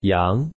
羊。